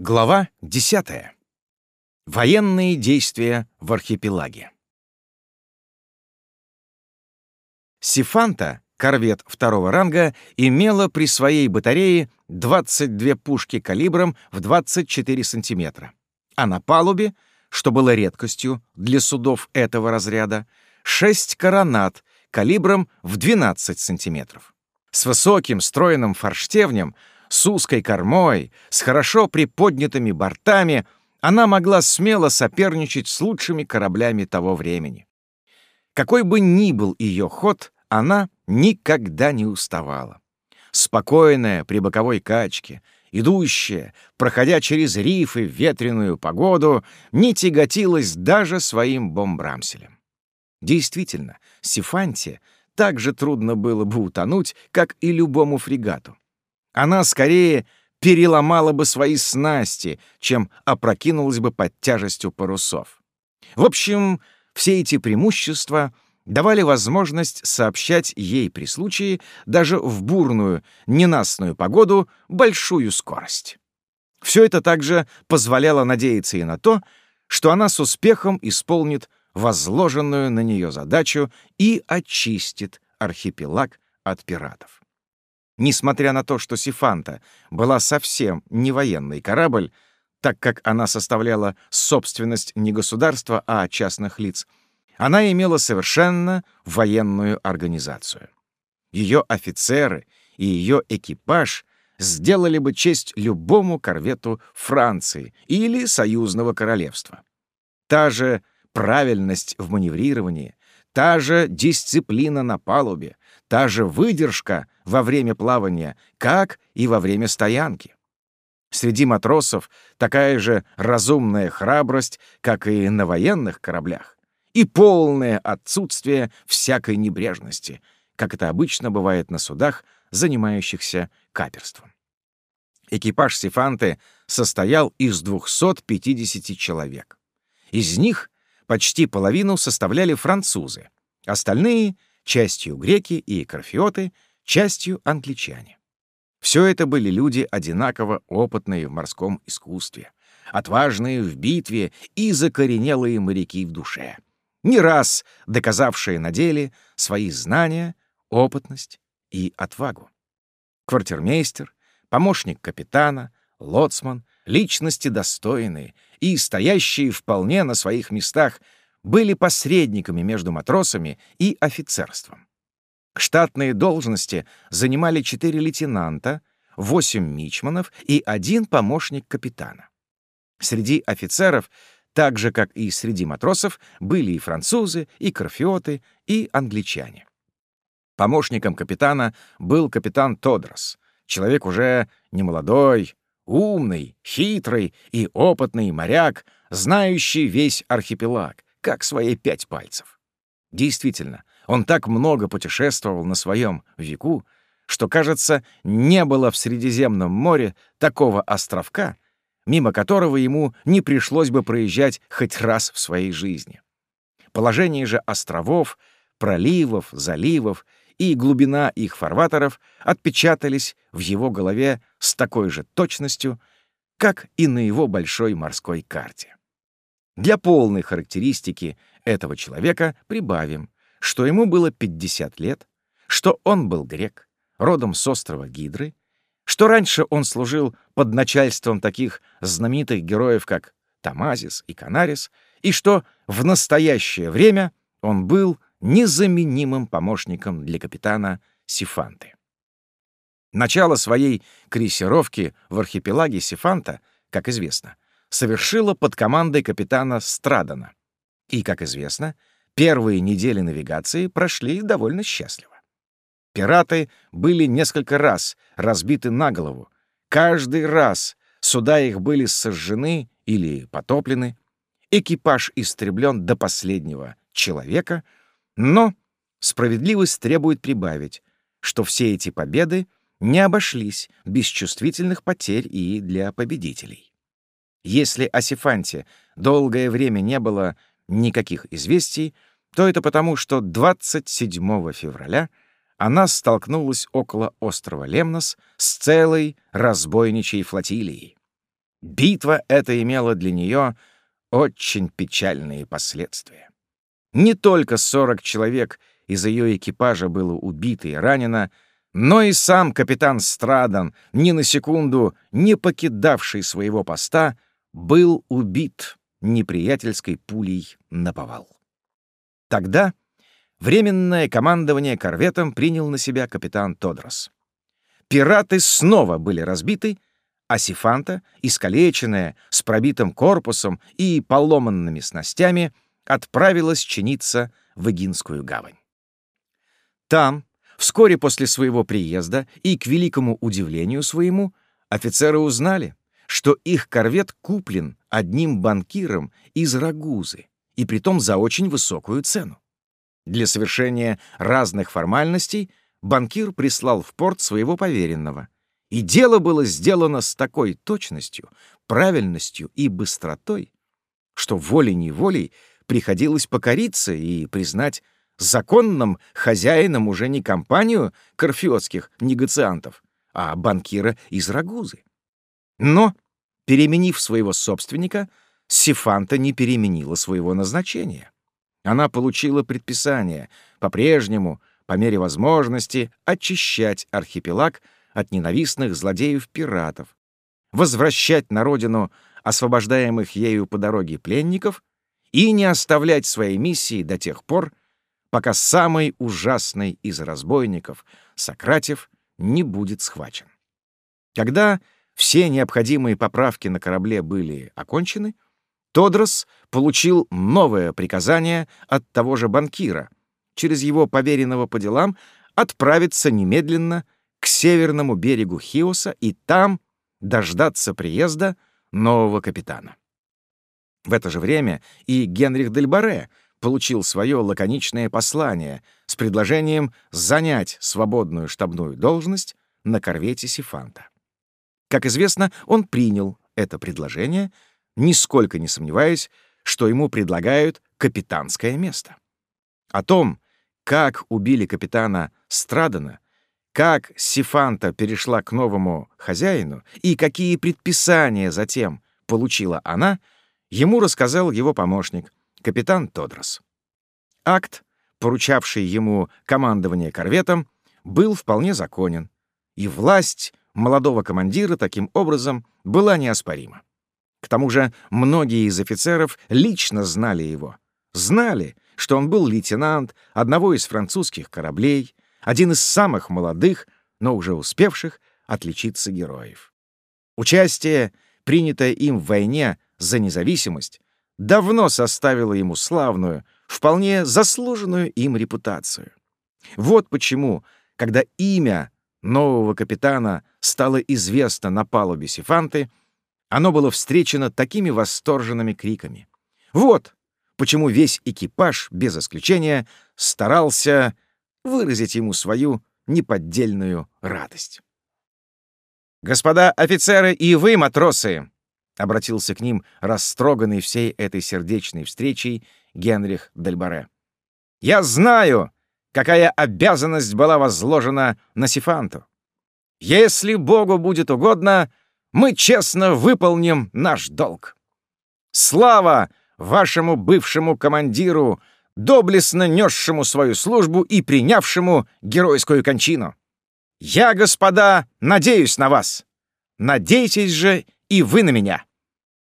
Глава 10. Военные действия в архипелаге. Сифанта, корвет второго ранга, имела при своей батарее 22 пушки калибром в 24 сантиметра, а на палубе, что было редкостью для судов этого разряда, 6 коронат калибром в 12 сантиметров. С высоким стройным форштевнем — с узкой кормой, с хорошо приподнятыми бортами, она могла смело соперничать с лучшими кораблями того времени. Какой бы ни был ее ход, она никогда не уставала. Спокойная при боковой качке, идущая, проходя через рифы в ветреную погоду, не тяготилась даже своим бомбрамселем. Действительно, Сифанте так же трудно было бы утонуть, как и любому фрегату она скорее переломала бы свои снасти, чем опрокинулась бы под тяжестью парусов. В общем, все эти преимущества давали возможность сообщать ей при случае даже в бурную, ненастную погоду большую скорость. Все это также позволяло надеяться и на то, что она с успехом исполнит возложенную на нее задачу и очистит архипелаг от пиратов. Несмотря на то, что Сифанта была совсем не военный корабль, так как она составляла собственность не государства, а частных лиц, она имела совершенно военную организацию. Ее офицеры и ее экипаж сделали бы честь любому корвету Франции или Союзного королевства. Та же правильность в маневрировании, та же дисциплина на палубе, та же выдержка во время плавания, как и во время стоянки. Среди матросов такая же разумная храбрость, как и на военных кораблях, и полное отсутствие всякой небрежности, как это обычно бывает на судах, занимающихся каперством. Экипаж Сифанты состоял из 250 человек. Из них почти половину составляли французы, остальные частью греки и карфиоты, частью англичане. Все это были люди одинаково опытные в морском искусстве, отважные в битве и закоренелые моряки в душе, не раз доказавшие на деле свои знания, опытность и отвагу. Квартирмейстер, помощник капитана, лоцман, личности достойные и стоящие вполне на своих местах были посредниками между матросами и офицерством. Штатные должности занимали четыре лейтенанта, восемь мичманов и один помощник капитана. Среди офицеров, так же, как и среди матросов, были и французы, и корфиоты, и англичане. Помощником капитана был капитан Тодрос, человек уже немолодой, умный, хитрый и опытный моряк, знающий весь архипелаг, как свои пять пальцев. Действительно, он так много путешествовал на своем веку, что, кажется, не было в Средиземном море такого островка, мимо которого ему не пришлось бы проезжать хоть раз в своей жизни. Положение же островов, проливов, заливов и глубина их фарватеров отпечатались в его голове с такой же точностью, как и на его большой морской карте. Для полной характеристики этого человека прибавим, что ему было 50 лет, что он был грек, родом с острова Гидры, что раньше он служил под начальством таких знаменитых героев, как Тамазис и Канарис, и что в настоящее время он был незаменимым помощником для капитана Сифанты. Начало своей крейсировки в архипелаге Сифанта, как известно, совершила под командой капитана Страдана. И, как известно, первые недели навигации прошли довольно счастливо. Пираты были несколько раз разбиты на голову. Каждый раз суда их были сожжены или потоплены, экипаж истреблен до последнего человека, но справедливость требует прибавить, что все эти победы не обошлись без чувствительных потерь и для победителей. Если о Сифанте долгое время не было никаких известий, то это потому, что 27 февраля она столкнулась около острова Лемнос с целой разбойничьей флотилией. Битва эта имела для нее очень печальные последствия. Не только 40 человек из ее экипажа было убито и ранено, но и сам капитан Страдан, ни на секунду не покидавший своего поста, был убит неприятельской пулей на повал. Тогда временное командование корветом принял на себя капитан Тодрос. Пираты снова были разбиты, а Сифанта, искалеченная, с пробитым корпусом и поломанными снастями, отправилась чиниться в Эгинскую гавань. Там, вскоре после своего приезда и, к великому удивлению своему, офицеры узнали, что их корвет куплен одним банкиром из Рагузы, и притом за очень высокую цену. Для совершения разных формальностей банкир прислал в порт своего поверенного, и дело было сделано с такой точностью, правильностью и быстротой, что волей-неволей приходилось покориться и признать законным хозяином уже не компанию корфиотских негациантов, а банкира из Рагузы. Но, переменив своего собственника, Сифанта не переменила своего назначения. Она получила предписание по-прежнему, по мере возможности, очищать архипелаг от ненавистных злодеев-пиратов, возвращать на родину освобождаемых ею по дороге пленников и не оставлять своей миссии до тех пор, пока самый ужасный из разбойников, Сократев, не будет схвачен. Когда все необходимые поправки на корабле были окончены, Тодрос получил новое приказание от того же банкира через его поверенного по делам отправиться немедленно к северному берегу Хиоса и там дождаться приезда нового капитана. В это же время и Генрих Дельбаре получил свое лаконичное послание с предложением занять свободную штабную должность на корвете Сифанта. Как известно, он принял это предложение, нисколько не сомневаясь, что ему предлагают капитанское место. О том, как убили капитана Страдана, как Сифанта перешла к новому хозяину и какие предписания затем получила она, ему рассказал его помощник, капитан Тодрос. Акт, поручавший ему командование корветом, был вполне законен, и власть молодого командира таким образом была неоспорима. К тому же многие из офицеров лично знали его. Знали, что он был лейтенант одного из французских кораблей, один из самых молодых, но уже успевших отличиться героев. Участие, принятое им в войне за независимость, давно составило ему славную, вполне заслуженную им репутацию. Вот почему, когда имя нового капитана стало известно на палубе Сифанты, оно было встречено такими восторженными криками. Вот почему весь экипаж, без исключения, старался выразить ему свою неподдельную радость. «Господа офицеры и вы, матросы!» — обратился к ним растроганный всей этой сердечной встречей Генрих Дельбаре. «Я знаю, какая обязанность была возложена на Сифанту. Если Богу будет угодно, мы честно выполним наш долг. Слава вашему бывшему командиру, доблестно несшему свою службу и принявшему геройскую кончину. Я, господа, надеюсь на вас. Надейтесь же и вы на меня.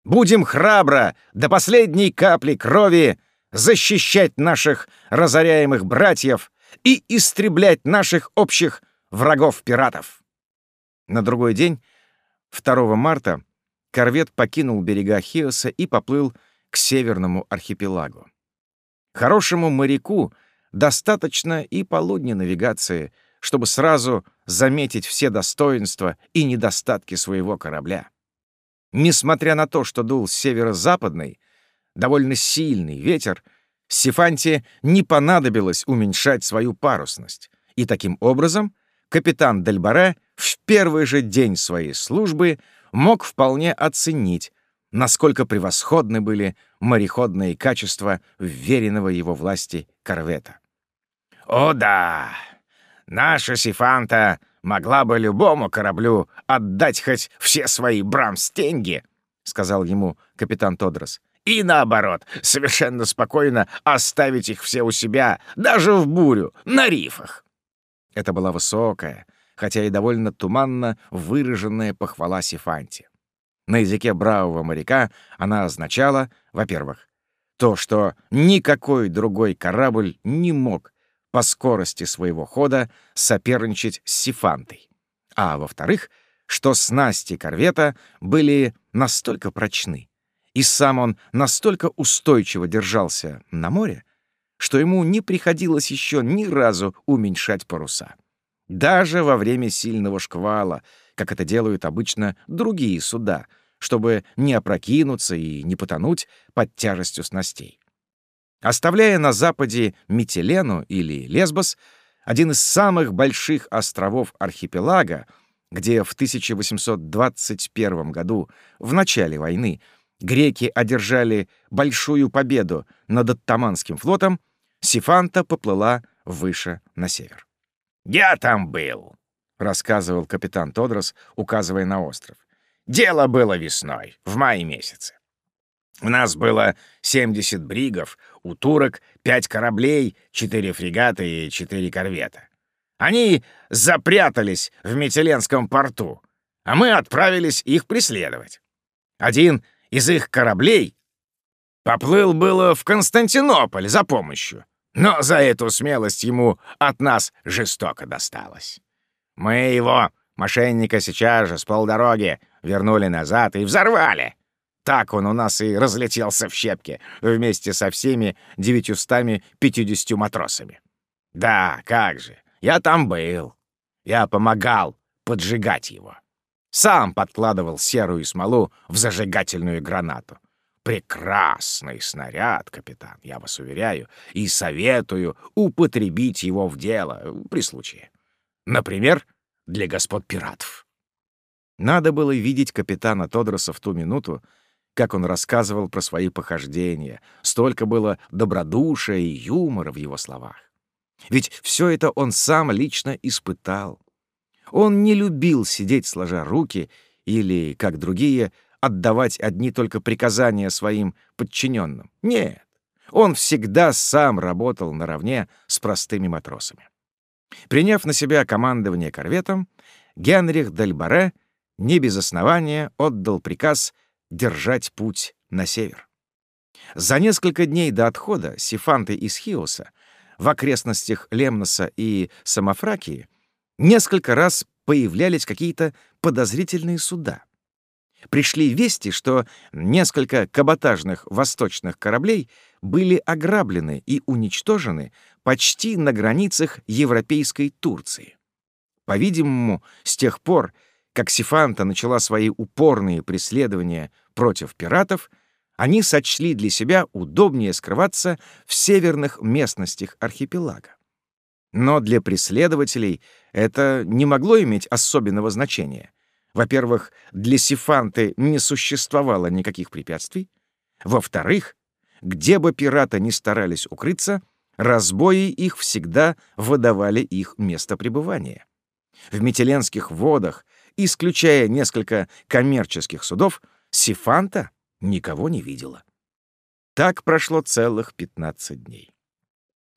Будем храбро до последней капли крови защищать наших разоряемых братьев и истреблять наших общих врагов-пиратов. На другой день, 2 марта, корвет покинул берега Хиоса и поплыл к северному архипелагу. Хорошему моряку достаточно и полудня навигации, чтобы сразу заметить все достоинства и недостатки своего корабля. Несмотря на то, что дул северо-западный, довольно сильный ветер, Сифанте не понадобилось уменьшать свою парусность, и таким образом капитан Дельбаре в первый же день своей службы мог вполне оценить, насколько превосходны были мореходные качества вверенного его власти корвета. «О да! Наша Сифанта могла бы любому кораблю отдать хоть все свои брамстенги», — сказал ему капитан Тодрос. «И наоборот, совершенно спокойно оставить их все у себя, даже в бурю, на рифах». Это была высокая, хотя и довольно туманно выраженная похвала Сифанте. На языке бравого моряка она означала, во-первых, то, что никакой другой корабль не мог по скорости своего хода соперничать с Сифантой, а во-вторых, что снасти корвета были настолько прочны, и сам он настолько устойчиво держался на море, что ему не приходилось еще ни разу уменьшать паруса. Даже во время сильного шквала, как это делают обычно другие суда, чтобы не опрокинуться и не потонуть под тяжестью снастей. Оставляя на западе Митилену или Лесбос, один из самых больших островов архипелага, где в 1821 году, в начале войны, греки одержали большую победу над Оттаманским флотом, Сифанта поплыла выше на север. «Я там был», — рассказывал капитан Тодрос, указывая на остров. «Дело было весной, в мае месяце. У нас было 70 бригов, у турок 5 кораблей, 4 фрегата и 4 корвета. Они запрятались в Метеленском порту, а мы отправились их преследовать. Один из их кораблей поплыл было в Константинополь за помощью, но за эту смелость ему от нас жестоко досталось. Мы его, мошенника, сейчас же с полдороги вернули назад и взорвали. Так он у нас и разлетелся в щепки вместе со всеми 950 матросами. Да, как же, я там был. Я помогал поджигать его. Сам подкладывал серую смолу в зажигательную гранату. Прекрасный снаряд, капитан, я вас уверяю, и советую употребить его в дело при случае. Например, для господ пиратов. Надо было видеть капитана Тодроса в ту минуту, как он рассказывал про свои похождения. Столько было добродушия и юмора в его словах. Ведь все это он сам лично испытал. Он не любил сидеть сложа руки или, как другие, отдавать одни только приказания своим подчиненным. Нет, он всегда сам работал наравне с простыми матросами. Приняв на себя командование корветом, Генрих Дельбаре не без основания отдал приказ держать путь на север. За несколько дней до отхода Сифанты из Хиоса в окрестностях Лемноса и Самофракии несколько раз появлялись какие-то подозрительные суда пришли вести, что несколько каботажных восточных кораблей были ограблены и уничтожены почти на границах европейской Турции. По-видимому, с тех пор, как Сифанта начала свои упорные преследования против пиратов, они сочли для себя удобнее скрываться в северных местностях архипелага. Но для преследователей это не могло иметь особенного значения — во-первых, для Сифанты не существовало никаких препятствий. Во-вторых, где бы пираты ни старались укрыться, разбои их всегда выдавали их место пребывания. В Метеленских водах, исключая несколько коммерческих судов, Сифанта никого не видела. Так прошло целых 15 дней.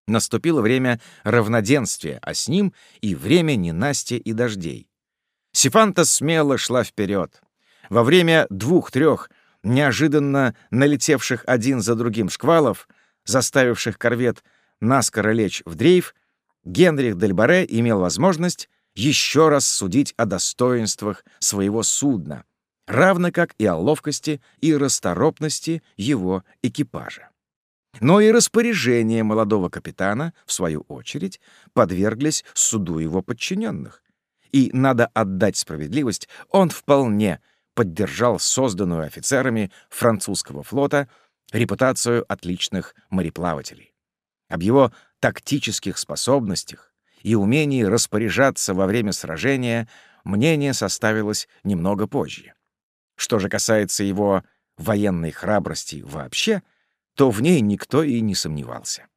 Наступило время равноденствия, а с ним и время ненастья и дождей. Сифанта смело шла вперед. Во время двух-трех неожиданно налетевших один за другим шквалов, заставивших корвет наскоро лечь в дрейф, Генрих Дельбаре имел возможность еще раз судить о достоинствах своего судна, равно как и о ловкости и расторопности его экипажа. Но и распоряжения молодого капитана, в свою очередь, подверглись суду его подчиненных, и, надо отдать справедливость, он вполне поддержал созданную офицерами французского флота репутацию отличных мореплавателей. Об его тактических способностях и умении распоряжаться во время сражения мнение составилось немного позже. Что же касается его военной храбрости вообще, то в ней никто и не сомневался.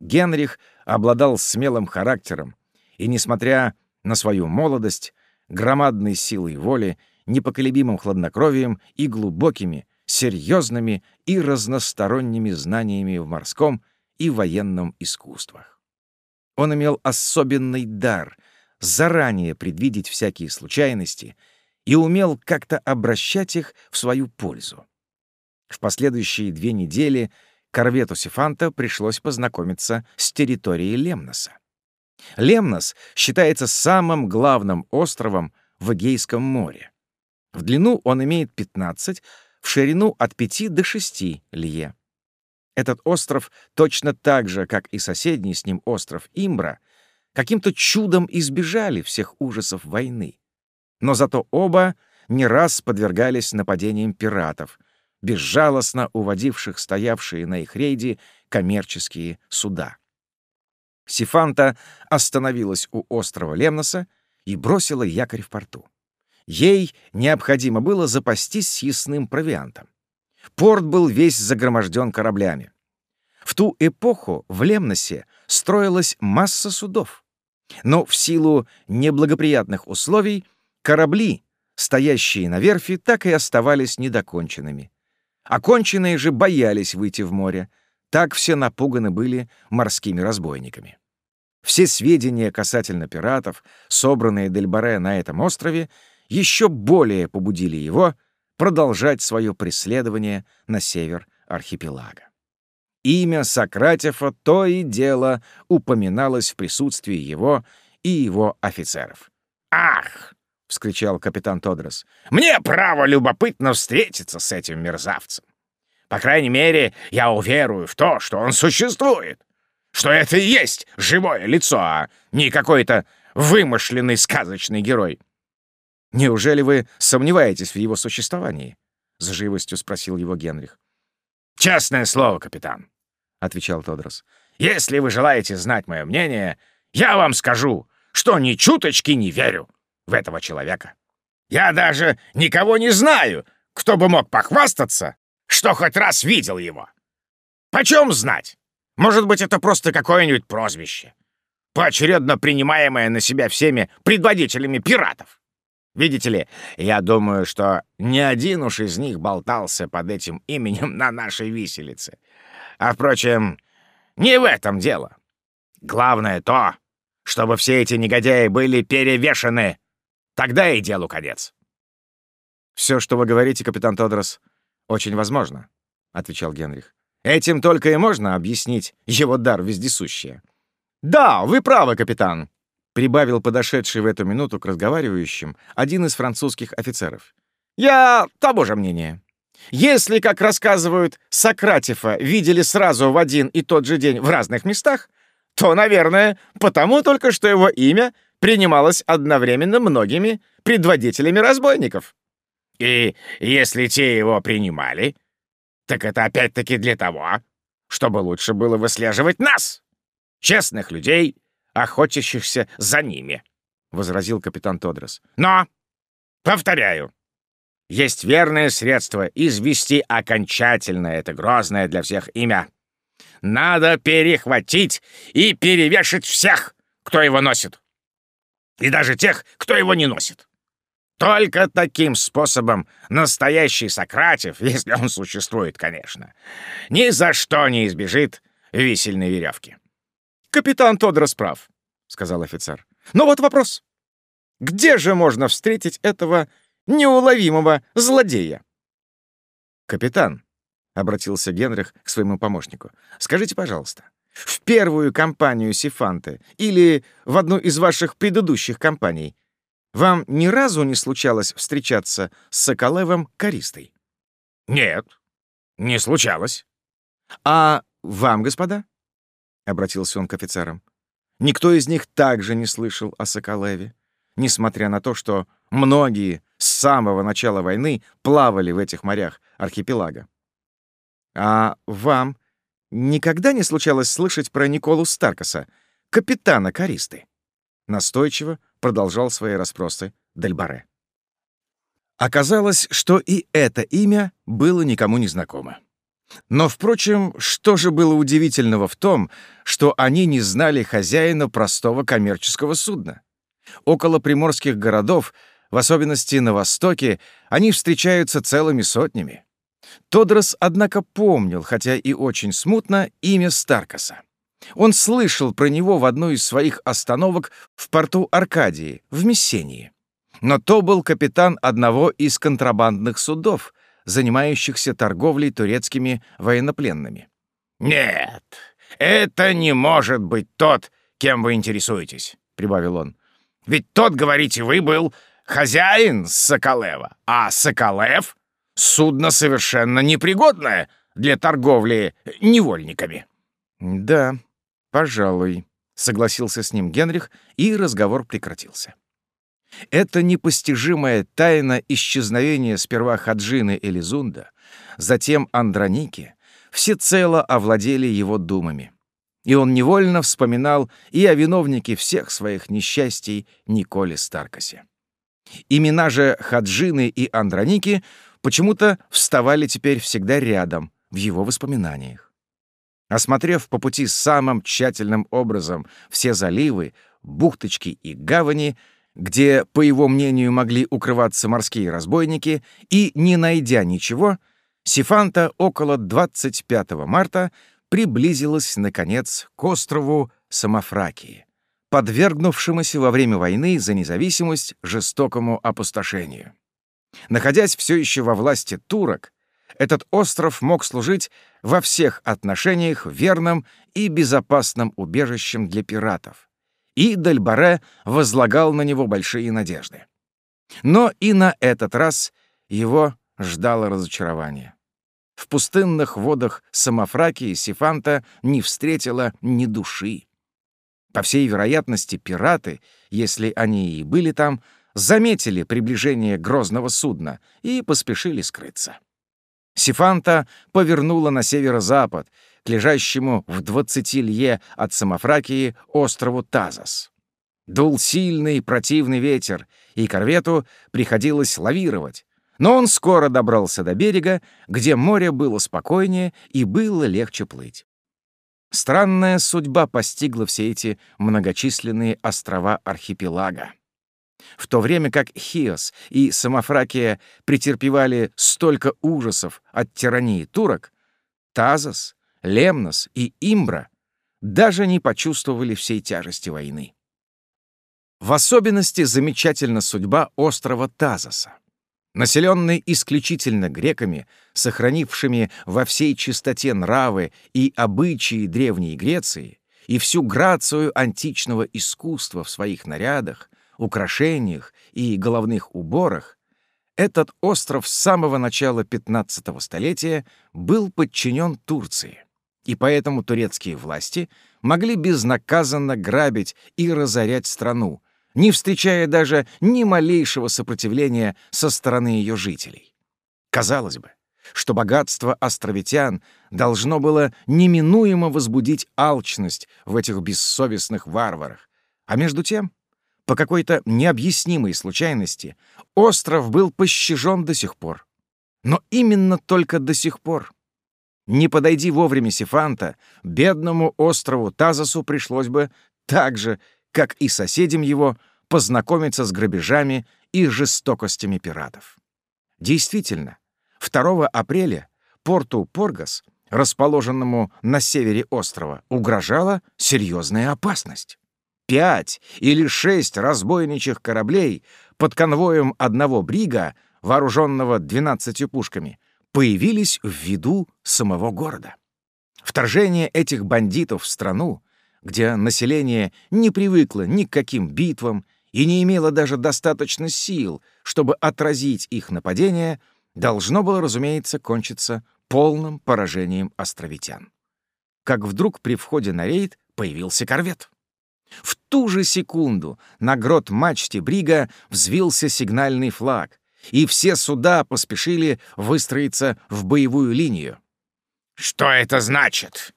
Генрих обладал смелым характером, и, несмотря на свою молодость, громадной силой воли непоколебимым хладнокровием и глубокими, серьезными и разносторонними знаниями в морском и военном искусствах. Он имел особенный дар заранее предвидеть всякие случайности и умел как-то обращать их в свою пользу. В последующие две недели корвету Сифанта пришлось познакомиться с территорией Лемноса. Лемнос считается самым главным островом в Эгейском море. В длину он имеет 15, в ширину от 5 до 6 лье. Этот остров точно так же, как и соседний с ним остров Имбра, каким-то чудом избежали всех ужасов войны. Но зато оба не раз подвергались нападениям пиратов, безжалостно уводивших стоявшие на их рейде коммерческие суда. Сифанта остановилась у острова Лемноса и бросила якорь в порту. Ей необходимо было запастись съестным провиантом. Порт был весь загроможден кораблями. В ту эпоху в Лемносе строилась масса судов. Но в силу неблагоприятных условий корабли, стоящие на верфи, так и оставались недоконченными. Оконченные же боялись выйти в море, так все напуганы были морскими разбойниками. Все сведения касательно пиратов, собранные Дельбаре на этом острове, еще более побудили его продолжать свое преследование на север архипелага. Имя Сократифа то и дело упоминалось в присутствии его и его офицеров. «Ах!» — вскричал капитан Тодрос. «Мне право любопытно встретиться с этим мерзавцем. По крайней мере, я уверую в то, что он существует, что это и есть живое лицо, а не какой-то вымышленный сказочный герой. «Неужели вы сомневаетесь в его существовании?» — с живостью спросил его Генрих. «Честное слово, капитан», — отвечал Тодрос. «Если вы желаете знать мое мнение, я вам скажу, что ни чуточки не верю в этого человека. Я даже никого не знаю, кто бы мог похвастаться, что хоть раз видел его. Почем знать? Может быть, это просто какое-нибудь прозвище, поочередно принимаемое на себя всеми предводителями пиратов. Видите ли, я думаю, что ни один уж из них болтался под этим именем на нашей виселице. А, впрочем, не в этом дело. Главное то, чтобы все эти негодяи были перевешены. Тогда и делу конец. «Все, что вы говорите, капитан Тодрос, очень возможно», — отвечал Генрих. «Этим только и можно объяснить его дар вездесущее». «Да, вы правы, капитан», прибавил подошедший в эту минуту к разговаривающим один из французских офицеров. «Я того же мнения. Если, как рассказывают, Сократифа видели сразу в один и тот же день в разных местах, то, наверное, потому только что его имя принималось одновременно многими предводителями разбойников. И если те его принимали, так это опять-таки для того, чтобы лучше было выслеживать нас, честных людей, охотящихся за ними», — возразил капитан Тодрос. «Но, повторяю, есть верное средство извести окончательно это грозное для всех имя. Надо перехватить и перевешать всех, кто его носит. И даже тех, кто его не носит. Только таким способом настоящий Сократев, если он существует, конечно, ни за что не избежит висельной веревки. «Капитан Тодрос прав», — сказал офицер. «Но вот вопрос. Где же можно встретить этого неуловимого злодея?» «Капитан», — обратился Генрих к своему помощнику, — «скажите, пожалуйста, в первую кампанию Сифанты или в одну из ваших предыдущих кампаний вам ни разу не случалось встречаться с Соколевым Користой?» «Нет, не случалось». «А вам, господа?» — обратился он к офицерам. Никто из них также не слышал о Соколеве, несмотря на то, что многие с самого начала войны плавали в этих морях архипелага. А вам никогда не случалось слышать про Николу Старкаса, капитана Користы? Настойчиво продолжал свои расспросы Дельбаре. Оказалось, что и это имя было никому не знакомо. Но, впрочем, что же было удивительного в том, что они не знали хозяина простого коммерческого судна? Около приморских городов В особенности на Востоке они встречаются целыми сотнями. Тодрос, однако, помнил, хотя и очень смутно, имя Старкаса. Он слышал про него в одной из своих остановок в порту Аркадии, в Мессении. Но то был капитан одного из контрабандных судов, занимающихся торговлей турецкими военнопленными. «Нет, это не может быть тот, кем вы интересуетесь», — прибавил он. «Ведь тот, говорите вы, был хозяин Соколева, а Соколев — судно совершенно непригодное для торговли невольниками». «Да, пожалуй», — согласился с ним Генрих, и разговор прекратился. Эта непостижимая тайна исчезновения сперва Хаджины Элизунда, затем Андроники, всецело овладели его думами. И он невольно вспоминал и о виновнике всех своих несчастий Николе Старкасе. Имена же Хаджины и Андроники почему-то вставали теперь всегда рядом, в его воспоминаниях. Осмотрев по пути самым тщательным образом все заливы, бухточки и гавани, где, по его мнению, могли укрываться морские разбойники, и, не найдя ничего, Сифанта около 25 марта приблизилась, наконец, к острову Самофракии, подвергнувшемуся во время войны за независимость жестокому опустошению. Находясь все еще во власти турок, этот остров мог служить во всех отношениях верным и безопасным убежищем для пиратов, и Дальбаре возлагал на него большие надежды. Но и на этот раз его ждало разочарование. В пустынных водах Самофракии Сифанта не встретила ни души. По всей вероятности, пираты, если они и были там, заметили приближение грозного судна и поспешили скрыться. Сифанта повернула на северо-запад, к лежащему в двадцати лье от Самофракии острову Тазас. Дул сильный противный ветер, и корвету приходилось лавировать, но он скоро добрался до берега, где море было спокойнее и было легче плыть. Странная судьба постигла все эти многочисленные острова архипелага. В то время как Хиос и Самофракия претерпевали столько ужасов от тирании турок, Тазас Лемнос и Имбра даже не почувствовали всей тяжести войны. В особенности замечательна судьба острова Тазоса. Населенный исключительно греками, сохранившими во всей чистоте нравы и обычаи Древней Греции и всю грацию античного искусства в своих нарядах, украшениях и головных уборах, этот остров с самого начала XV столетия был подчинен Турции и поэтому турецкие власти могли безнаказанно грабить и разорять страну, не встречая даже ни малейшего сопротивления со стороны ее жителей. Казалось бы, что богатство островитян должно было неминуемо возбудить алчность в этих бессовестных варварах, а между тем, по какой-то необъяснимой случайности, остров был пощажен до сих пор. Но именно только до сих пор. Не подойди вовремя Сифанта, бедному острову Тазасу пришлось бы так же, как и соседям его, познакомиться с грабежами и жестокостями пиратов. Действительно, 2 апреля порту Поргас, расположенному на севере острова, угрожала серьезная опасность. Пять или шесть разбойничьих кораблей под конвоем одного брига, вооруженного двенадцатью пушками, появились в виду самого города. Вторжение этих бандитов в страну, где население не привыкло ни к каким битвам и не имело даже достаточно сил, чтобы отразить их нападение, должно было, разумеется, кончиться полным поражением островитян. Как вдруг при входе на рейд появился корвет. В ту же секунду на грот мачте брига взвился сигнальный флаг, и все суда поспешили выстроиться в боевую линию. «Что это значит?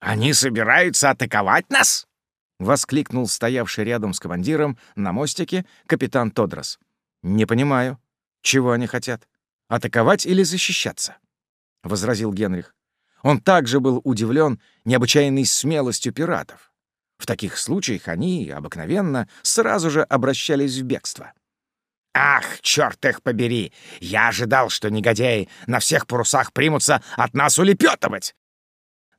Они собираются атаковать нас?» — воскликнул стоявший рядом с командиром на мостике капитан Тодрос. «Не понимаю, чего они хотят? Атаковать или защищаться?» — возразил Генрих. Он также был удивлен необычайной смелостью пиратов. В таких случаях они, обыкновенно, сразу же обращались в бегство. Ах, черт их побери! Я ожидал, что негодяи на всех парусах примутся от нас улепетывать.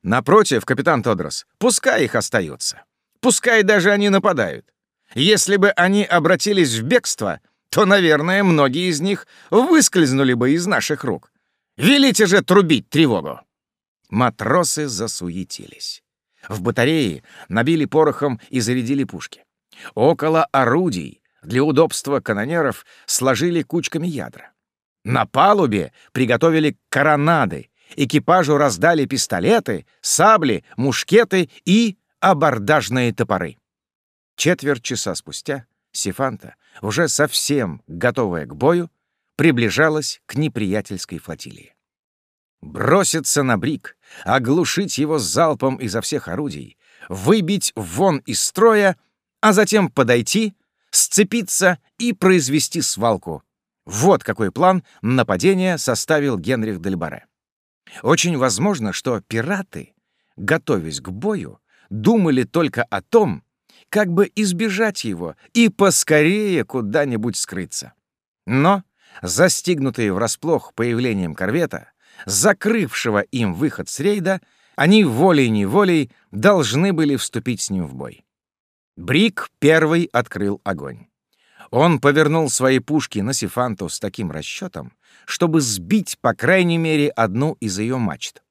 Напротив, капитан Тодрос, пускай их остаются. Пускай даже они нападают. Если бы они обратились в бегство, то, наверное, многие из них выскользнули бы из наших рук. Велите же трубить тревогу!» Матросы засуетились. В батарее набили порохом и зарядили пушки. Около орудий для удобства канонеров сложили кучками ядра. На палубе приготовили коронады, экипажу раздали пистолеты, сабли, мушкеты и абордажные топоры. Четверть часа спустя Сифанта, уже совсем готовая к бою, приближалась к неприятельской флотилии. Броситься на брик, оглушить его залпом изо всех орудий, выбить вон из строя, а затем подойти, сцепиться и произвести свалку. Вот какой план нападения составил Генрих Дельбаре. Очень возможно, что пираты, готовясь к бою, думали только о том, как бы избежать его и поскорее куда-нибудь скрыться. Но, застигнутые врасплох появлением корвета, закрывшего им выход с рейда, они волей-неволей должны были вступить с ним в бой. Брик первый открыл огонь. Он повернул свои пушки на Сифанту с таким расчетом, чтобы сбить, по крайней мере, одну из ее мачт.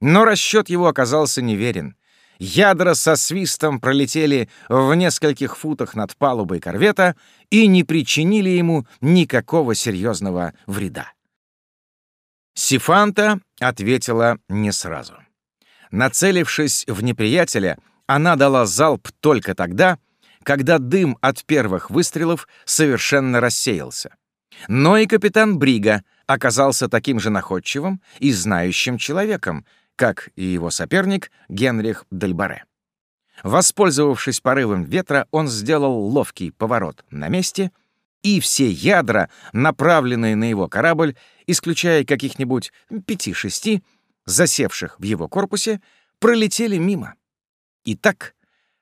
Но расчет его оказался неверен, Ядра со свистом пролетели в нескольких футах над палубой корвета и не причинили ему никакого серьезного вреда. Сифанта ответила не сразу. Нацелившись в неприятеля, она дала залп только тогда, когда дым от первых выстрелов совершенно рассеялся. Но и капитан Брига оказался таким же находчивым и знающим человеком, как и его соперник Генрих Дельбаре. Воспользовавшись порывом ветра, он сделал ловкий поворот на месте, и все ядра, направленные на его корабль, исключая каких-нибудь пяти-шести, засевших в его корпусе, пролетели мимо. И так,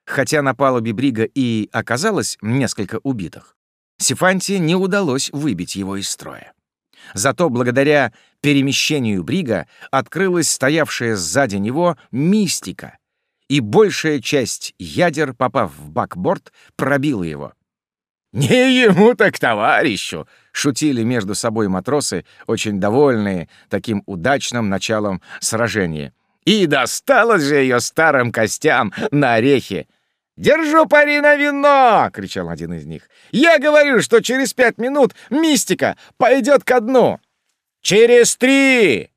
хотя на палубе Брига и оказалось несколько убитых, Сифанте не удалось выбить его из строя. Зато благодаря перемещению Брига открылась стоявшая сзади него мистика, и большая часть ядер, попав в бакборд, пробила его. «Не ему так товарищу!» — шутили между собой матросы, очень довольные таким удачным началом сражения. «И досталось же ее старым костям на орехи!» «Держу пари на вино!» — кричал один из них. «Я говорю, что через пять минут мистика пойдет ко дну!» «Через три!»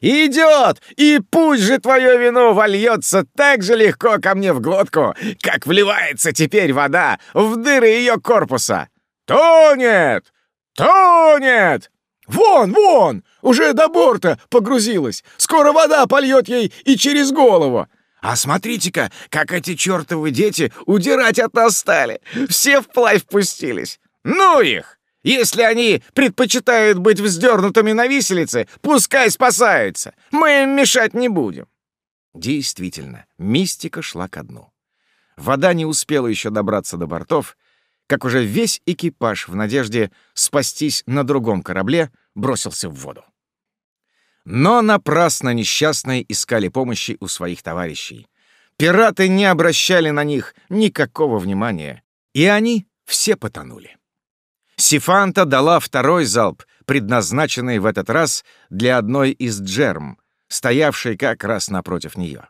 «Идет! И пусть же твое вино вольется так же легко ко мне в глотку, как вливается теперь вода в дыры ее корпуса! Тонет! Тонет! Вон, вон! Уже до борта погрузилась! Скоро вода польет ей и через голову! А смотрите-ка, как эти чертовы дети удирать от нас стали. Все вплавь пустились. Ну их! Если они предпочитают быть вздернутыми на виселице, пускай спасаются. Мы им мешать не будем. Действительно, мистика шла ко дну. Вода не успела еще добраться до бортов, как уже весь экипаж в надежде спастись на другом корабле бросился в воду. Но напрасно несчастные искали помощи у своих товарищей. Пираты не обращали на них никакого внимания, и они все потонули. Сифанта дала второй залп, предназначенный в этот раз для одной из джерм, стоявшей как раз напротив нее.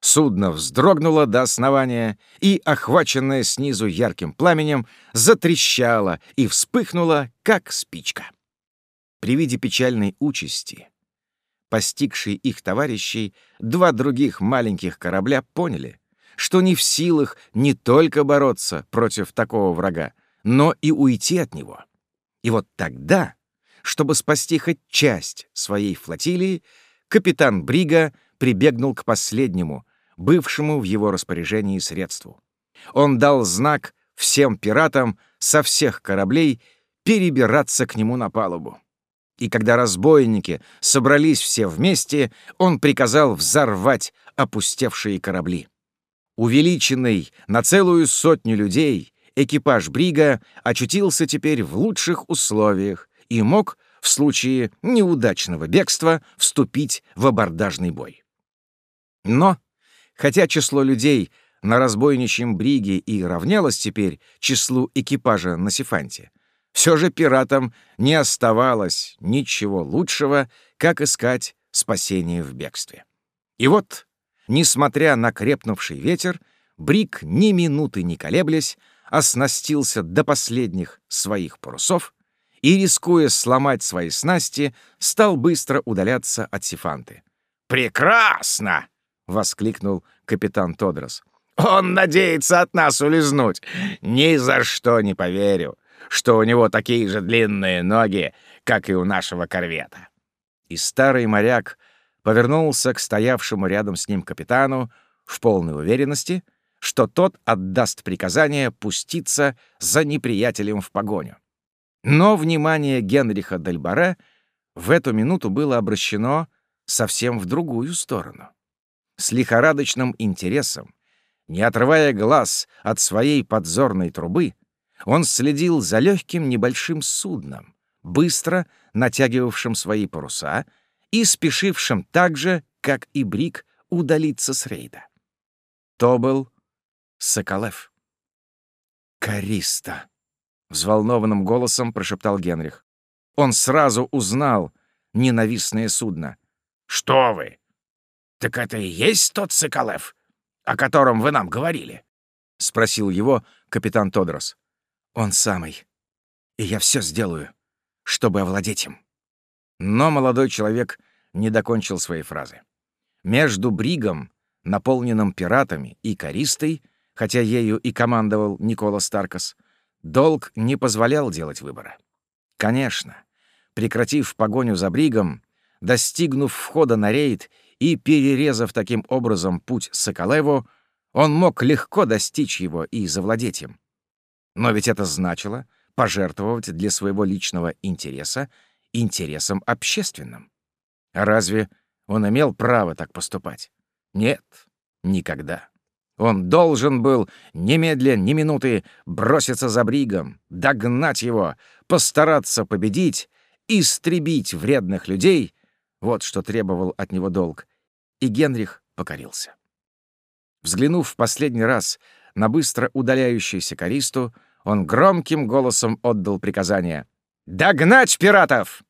Судно вздрогнуло до основания и, охваченное снизу ярким пламенем, затрещало и вспыхнуло, как спичка. При виде печальной участи постигшие их товарищей, два других маленьких корабля поняли, что не в силах не только бороться против такого врага, но и уйти от него. И вот тогда, чтобы спасти хоть часть своей флотилии, капитан Брига прибегнул к последнему, бывшему в его распоряжении средству. Он дал знак всем пиратам со всех кораблей перебираться к нему на палубу. И когда разбойники собрались все вместе, он приказал взорвать опустевшие корабли. Увеличенный на целую сотню людей, экипаж Брига очутился теперь в лучших условиях и мог, в случае неудачного бегства, вступить в абордажный бой. Но, хотя число людей на разбойничьем бриге и равнялось теперь числу экипажа на Сифанте, все же пиратам не оставалось ничего лучшего, как искать спасение в бегстве. И вот, несмотря на крепнувший ветер, Брик, ни минуты не колеблясь, оснастился до последних своих парусов и, рискуя сломать свои снасти, стал быстро удаляться от Сифанты. «Прекрасно!» — воскликнул капитан Тодрос. «Он надеется от нас улизнуть. Ни за что не поверю, что у него такие же длинные ноги, как и у нашего корвета». И старый моряк повернулся к стоявшему рядом с ним капитану в полной уверенности — что тот отдаст приказание пуститься за неприятелем в погоню. Но внимание Генриха Дельбаре в эту минуту было обращено совсем в другую сторону. С лихорадочным интересом, не отрывая глаз от своей подзорной трубы, он следил за легким небольшим судном, быстро натягивавшим свои паруса и спешившим так же, как и Брик, удалиться с рейда. То был Соколев. «Кариста!» — взволнованным голосом прошептал Генрих. Он сразу узнал ненавистное судно. «Что вы? Так это и есть тот Соколев, о котором вы нам говорили?» — спросил его капитан Тодрос. «Он самый. И я все сделаю, чтобы овладеть им». Но молодой человек не докончил своей фразы. Между бригом, наполненным пиратами, и користой — хотя ею и командовал Никола Старкос, долг не позволял делать выбора. Конечно, прекратив погоню за Бригом, достигнув входа на рейд и перерезав таким образом путь Соколеву, он мог легко достичь его и завладеть им. Но ведь это значило пожертвовать для своего личного интереса интересом общественным. А разве он имел право так поступать? Нет, никогда. Он должен был немедля, ни минуты броситься за Бригом, догнать его, постараться победить, истребить вредных людей. Вот что требовал от него долг. И Генрих покорился. Взглянув в последний раз на быстро удаляющуюся Користу, он громким голосом отдал приказание «Догнать пиратов!»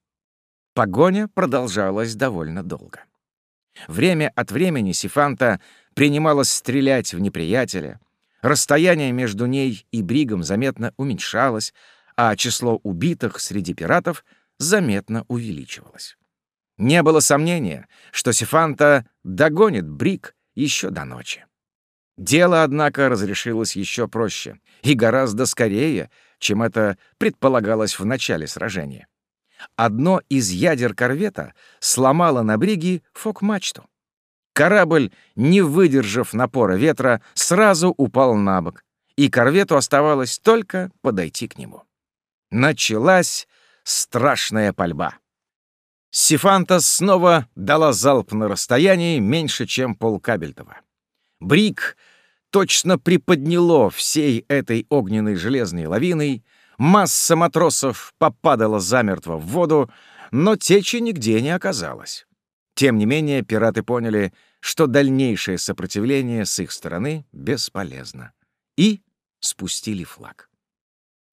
Погоня продолжалась довольно долго. Время от времени Сифанта принималась стрелять в неприятеля, расстояние между ней и Бригом заметно уменьшалось, а число убитых среди пиратов заметно увеличивалось. Не было сомнения, что Сифанта догонит Бриг еще до ночи. Дело, однако, разрешилось еще проще и гораздо скорее, чем это предполагалось в начале сражения. Одно из ядер корвета сломало на бриге фок-мачту. Корабль, не выдержав напора ветра, сразу упал на бок, и корвету оставалось только подойти к нему. Началась страшная пальба. Сифанта снова дала залп на расстоянии меньше, чем полкабельтова. Брик точно приподняло всей этой огненной железной лавиной, масса матросов попадала замертво в воду, но течи нигде не оказалось. Тем не менее, пираты поняли, что дальнейшее сопротивление с их стороны бесполезно, и спустили флаг.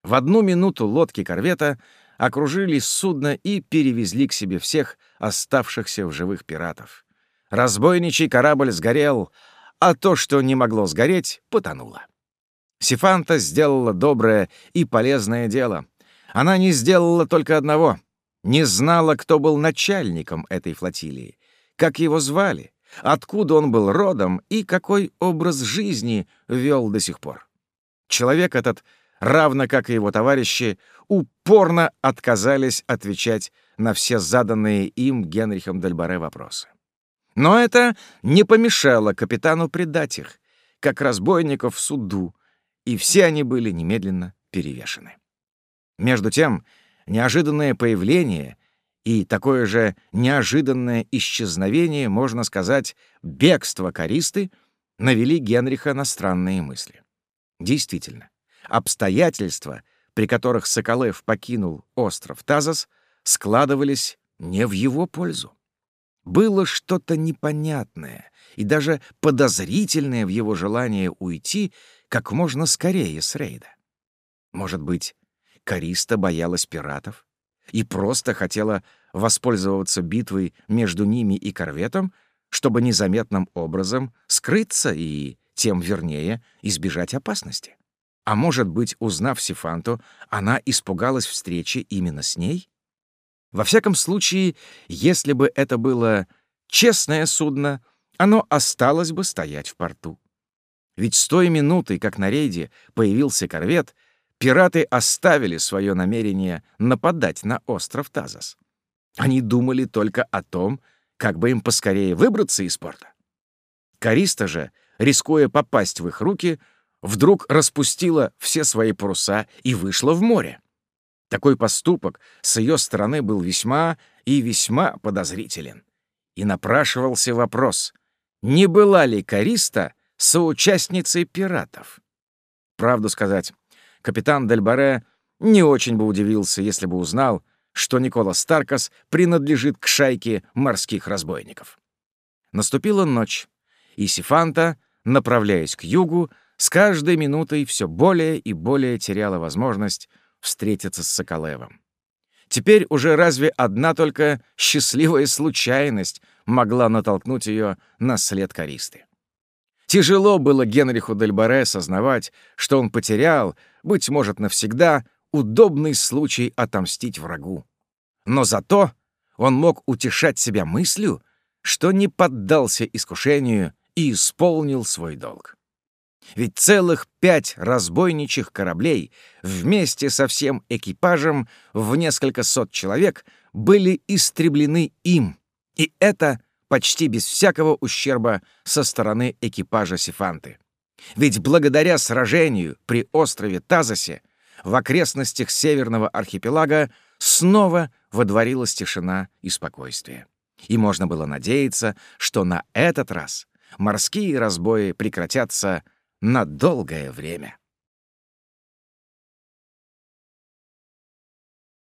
В одну минуту лодки корвета окружили судно и перевезли к себе всех оставшихся в живых пиратов. Разбойничий корабль сгорел, а то, что не могло сгореть, потонуло. Сифанта сделала доброе и полезное дело. Она не сделала только одного. Не знала, кто был начальником этой флотилии, как его звали, откуда он был родом и какой образ жизни вел до сих пор. Человек этот, равно как и его товарищи, упорно отказались отвечать на все заданные им Генрихом Дельбаре вопросы. Но это не помешало капитану предать их, как разбойников в суду, и все они были немедленно перевешены. Между тем, неожиданное появление и такое же неожиданное исчезновение, можно сказать, бегство Користы, навели Генриха на странные мысли. Действительно, обстоятельства, при которых Соколев покинул остров Тазас, складывались не в его пользу. Было что-то непонятное и даже подозрительное в его желании уйти как можно скорее с рейда. Может быть, Кариста боялась пиратов и просто хотела воспользоваться битвой между ними и корветом, чтобы незаметным образом скрыться и, тем вернее, избежать опасности. А может быть, узнав Сифанту, она испугалась встречи именно с ней? Во всяком случае, если бы это было честное судно, оно осталось бы стоять в порту. Ведь с той минуты, как на рейде появился корвет, пираты оставили свое намерение нападать на остров Тазас. Они думали только о том, как бы им поскорее выбраться из порта. Кариста же, рискуя попасть в их руки, вдруг распустила все свои паруса и вышла в море. Такой поступок с ее стороны был весьма и весьма подозрителен. И напрашивался вопрос, не была ли Кариста соучастницей пиратов? Правду сказать, капитан Дельбаре не очень бы удивился, если бы узнал, что Никола Старкас принадлежит к шайке морских разбойников. Наступила ночь, и Сифанта, направляясь к югу, с каждой минутой все более и более теряла возможность встретиться с Соколевым. Теперь уже разве одна только счастливая случайность могла натолкнуть ее на след Користы? Тяжело было Генриху Дельбаре сознавать, что он потерял, быть может, навсегда, удобный случай отомстить врагу. Но зато он мог утешать себя мыслью, что не поддался искушению и исполнил свой долг. Ведь целых пять разбойничьих кораблей вместе со всем экипажем в несколько сот человек были истреблены им, и это почти без всякого ущерба со стороны экипажа Сифанты. Ведь благодаря сражению при острове Тазосе в окрестностях Северного архипелага снова водворилась тишина и спокойствие. И можно было надеяться, что на этот раз морские разбои прекратятся на долгое время.